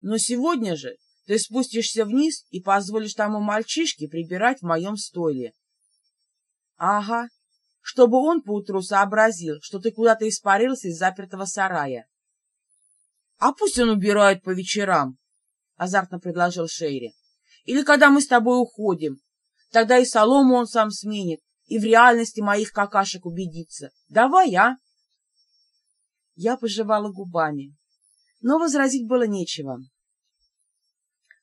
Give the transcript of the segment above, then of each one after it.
Но сегодня же ты спустишься вниз и позволишь тому мальчишке прибирать в моем стойле. Ага, чтобы он поутру сообразил, что ты куда-то испарился из запертого сарая. — А пусть он убирает по вечерам, — азартно предложил Шейри. — Или когда мы с тобой уходим. Тогда и солому он сам сменит, и в реальности моих какашек убедится. Давай, а? Я пожевала губами, но возразить было нечего.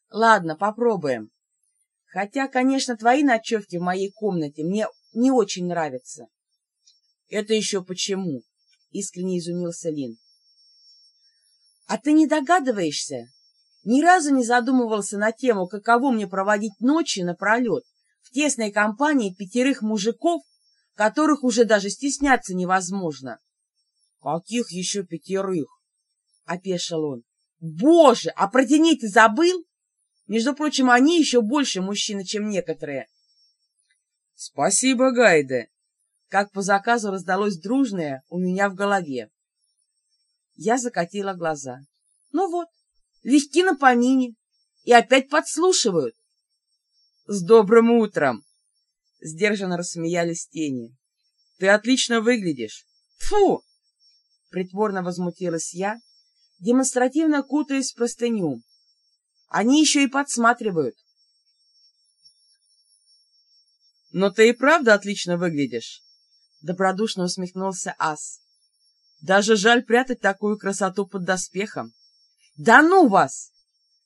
Ладно, попробуем. Хотя, конечно, твои ночевки в моей комнате мне не очень нравятся. «Это еще почему?» — искренне изумился Лин. «А ты не догадываешься? Ни разу не задумывался на тему, каково мне проводить ночи напролет в тесной компании пятерых мужиков, которых уже даже стесняться невозможно». «Каких еще пятерых?» — опешил он. «Боже, а про теней ты забыл? Между прочим, они еще больше мужчины, чем некоторые». «Спасибо, Гайде!» как по заказу раздалось дружное у меня в голове. Я закатила глаза. Ну вот, легки на помине. И опять подслушивают. С добрым утром! Сдержанно рассмеялись тени. Ты отлично выглядишь. Фу! Притворно возмутилась я, демонстративно кутаясь в простыню. Они еще и подсматривают. Но ты и правда отлично выглядишь. Добродушно усмехнулся Ас. Даже жаль прятать такую красоту под доспехом. Да ну вас!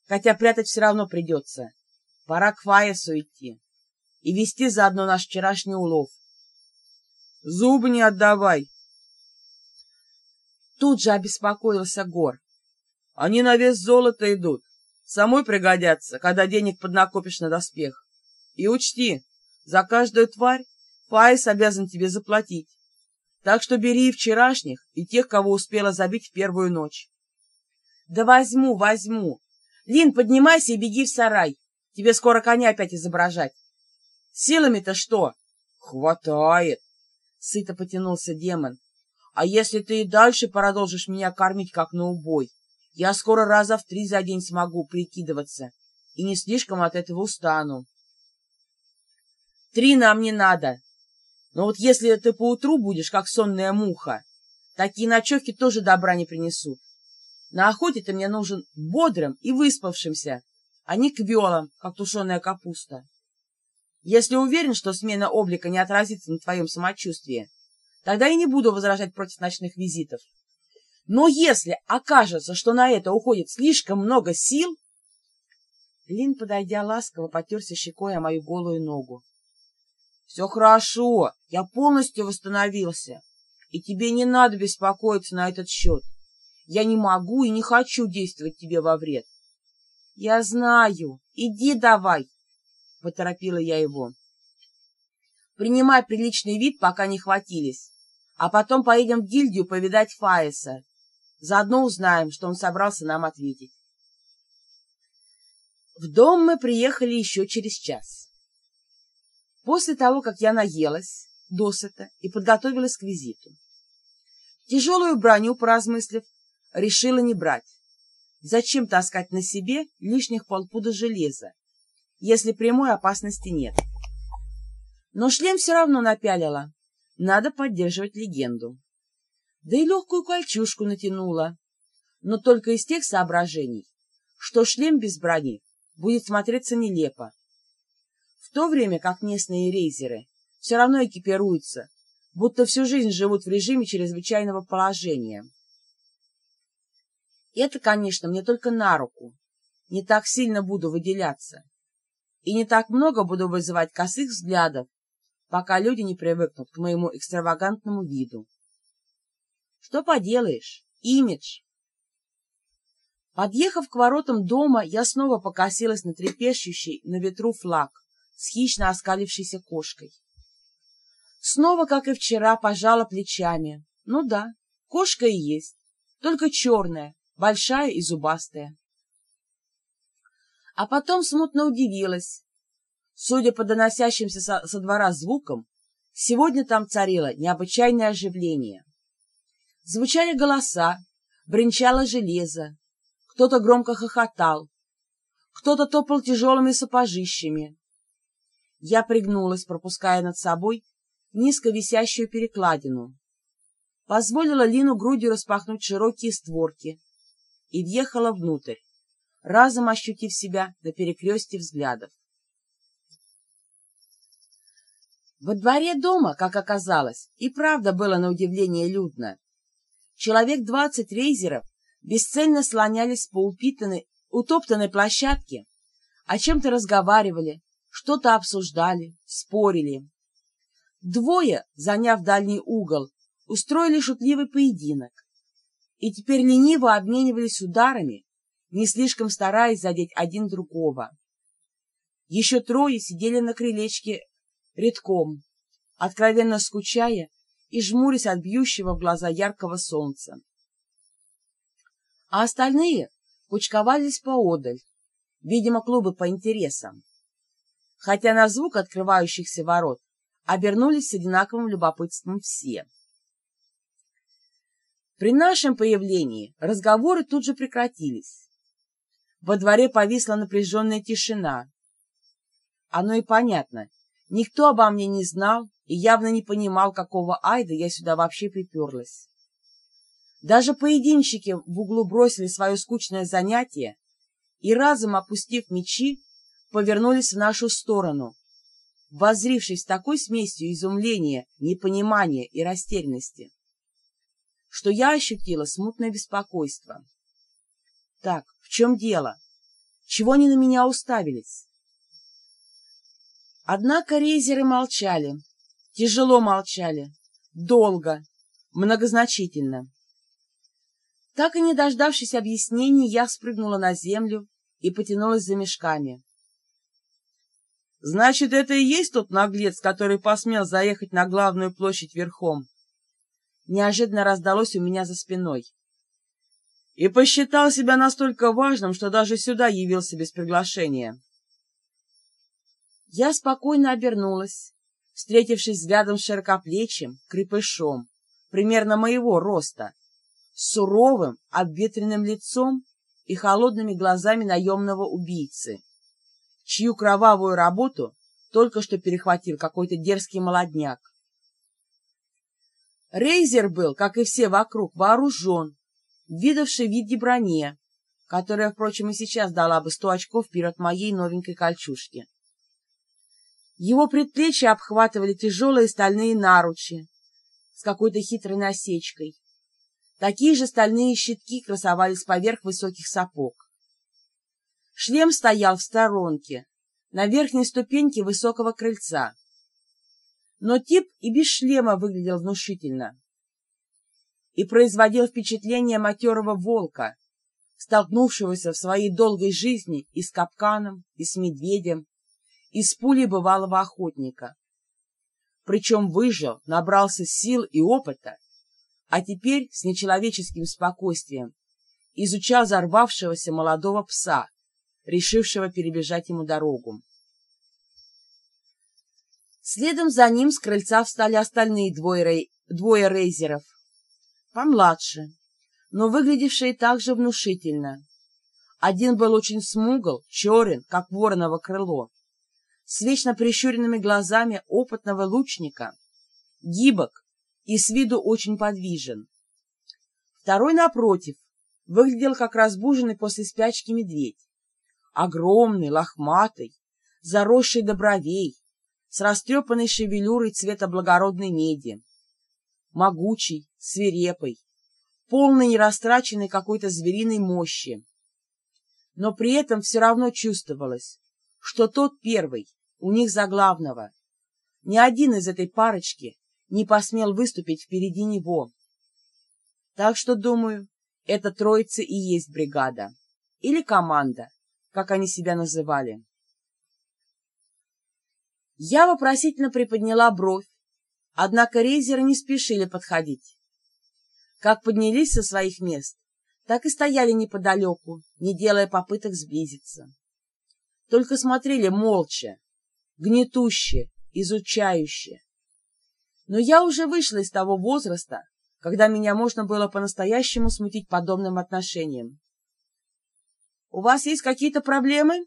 Хотя прятать все равно придется. Пора к Фаесу идти и вести заодно наш вчерашний улов. Зубы не отдавай. Тут же обеспокоился Гор. Они на вес золота идут. Самой пригодятся, когда денег поднакопишь на доспех. И учти, за каждую тварь Фаис обязан тебе заплатить. Так что бери и вчерашних, и тех, кого успела забить в первую ночь. Да возьму, возьму. Лин, поднимайся и беги в сарай. Тебе скоро коня опять изображать. Силами-то что? Хватает. Сыто потянулся демон. А если ты и дальше продолжишь меня кормить, как на убой, я скоро раза в три за день смогу прикидываться и не слишком от этого устану. Три нам не надо, но вот если ты поутру будешь, как сонная муха, такие ночевки тоже добра не принесут. На охоте ты мне нужен бодрым и выспавшимся, а не квелом, как тушеная капуста. Если уверен, что смена облика не отразится на твоем самочувствии, тогда и не буду возражать против ночных визитов. Но если окажется, что на это уходит слишком много сил... Лин, подойдя ласково, потерся щекой о мою голую ногу. Все хорошо, я полностью восстановился, и тебе не надо беспокоиться на этот счет. Я не могу и не хочу действовать тебе во вред. — Я знаю. Иди давай, — поторопила я его. — Принимай приличный вид, пока не хватились, а потом поедем в гильдию повидать Фаеса. Заодно узнаем, что он собрался нам ответить. В дом мы приехали еще через час. После того, как я наелась досыта и подготовилась к визиту. Тяжелую броню, поразмыслив, решила не брать. Зачем таскать на себе лишних полпуда железа, если прямой опасности нет? Но шлем все равно напялила. Надо поддерживать легенду. Да и легкую кольчушку натянула. Но только из тех соображений, что шлем без брони будет смотреться нелепо, в то время как местные рейзеры все равно экипируются, будто всю жизнь живут в режиме чрезвычайного положения. Это, конечно, мне только на руку. Не так сильно буду выделяться. И не так много буду вызывать косых взглядов, пока люди не привыкнут к моему экстравагантному виду. Что поделаешь, имидж. Подъехав к воротам дома, я снова покосилась на трепещущий на ветру флаг с хищно оскалившейся кошкой. Снова, как и вчера, пожала плечами. Ну да, кошка и есть, только черная, большая и зубастая. А потом смутно удивилась. Судя по доносящимся со, со двора звукам, сегодня там царило необычайное оживление. Звучали голоса, бренчало железо, кто-то громко хохотал, кто-то топал тяжелыми сапожищами. Я пригнулась, пропуская над собой низко висящую перекладину, позволила Лину грудью распахнуть широкие створки и въехала внутрь, разом ощутив себя на перекресте взглядов. Во дворе дома, как оказалось, и правда было на удивление людно. Человек двадцать рейзеров бесцельно слонялись по упитанной, утоптанной площадке, о чем-то разговаривали, что-то обсуждали, спорили. Двое, заняв дальний угол, устроили шутливый поединок и теперь лениво обменивались ударами, не слишком стараясь задеть один другого. Еще трое сидели на крылечке редком, откровенно скучая и жмурясь от бьющего в глаза яркого солнца. А остальные кучковались поодаль, видимо, клубы по интересам. Хотя на звук открывающихся ворот обернулись с одинаковым любопытством все. При нашем появлении разговоры тут же прекратились. Во дворе повисла напряженная тишина. Оно и понятно, Никто обо мне не знал и явно не понимал, какого айда я сюда вообще приперлась. Даже поединщики в углу бросили свое скучное занятие и, разом опустив мечи, повернулись в нашу сторону, воззрившись такой смесью изумления, непонимания и растерянности, что я ощутила смутное беспокойство. Так, в чем дело? Чего они на меня уставились? Однако рейзеры молчали, тяжело молчали, долго, многозначительно. Так и не дождавшись объяснений, я спрыгнула на землю и потянулась за мешками. «Значит, это и есть тот наглец, который посмел заехать на главную площадь верхом?» Неожиданно раздалось у меня за спиной. «И посчитал себя настолько важным, что даже сюда явился без приглашения». Я спокойно обернулась, встретившись взглядом с широкоплечим, крепышом, примерно моего роста, с суровым, обветренным лицом и холодными глазами наемного убийцы, чью кровавую работу только что перехватил какой-то дерзкий молодняк. Рейзер был, как и все вокруг, вооружен, видавший в виде броне, которая, впрочем, и сейчас дала бы сто очков вперед моей новенькой кольчужке. Его предплечья обхватывали тяжелые стальные наручи с какой-то хитрой насечкой. Такие же стальные щитки красовались поверх высоких сапог. Шлем стоял в сторонке, на верхней ступеньке высокого крыльца. Но тип и без шлема выглядел внушительно и производил впечатление матерого волка, столкнувшегося в своей долгой жизни и с капканом, и с медведем, из пули бывалого охотника. Причем выжил, набрался сил и опыта, а теперь с нечеловеческим спокойствием изучал зарвавшегося молодого пса, решившего перебежать ему дорогу. Следом за ним с крыльца встали остальные двое, рей... двое рейзеров, помладше, но выглядевшие также внушительно. Один был очень смугл, черен, как вороново крыло, с вечно прищуренными глазами опытного лучника, гибок и с виду очень подвижен. Второй, напротив, выглядел как разбуженный после спячки медведь. Огромный, лохматый, заросший до бровей, с растрепанной шевелюрой цвета благородной меди. Могучий, свирепый, полный нерастраченной какой-то звериной мощи. Но при этом все равно чувствовалось, что тот первый, у них за главного. Ни один из этой парочки не посмел выступить впереди него. Так что, думаю, это троица и есть бригада. Или команда, как они себя называли. Я вопросительно приподняла бровь, однако рейзеры не спешили подходить. Как поднялись со своих мест, так и стояли неподалеку, не делая попыток сблизиться. Только смотрели молча, гнетуще, изучающе. Но я уже вышла из того возраста, когда меня можно было по-настоящему смутить подобным отношением. у вас есть какие-то проблемы?»